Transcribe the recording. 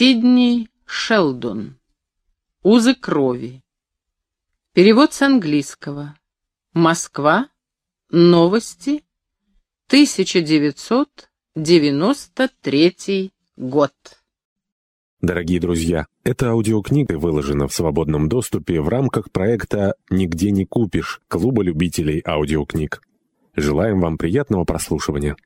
Сидни Шелдон. Узы крови. Перевод с английского. Москва. Новости. 1993 год. Дорогие друзья, эта аудиокнига выложена в свободном доступе в рамках проекта «Нигде не купишь» Клуба любителей аудиокниг. Желаем вам приятного прослушивания.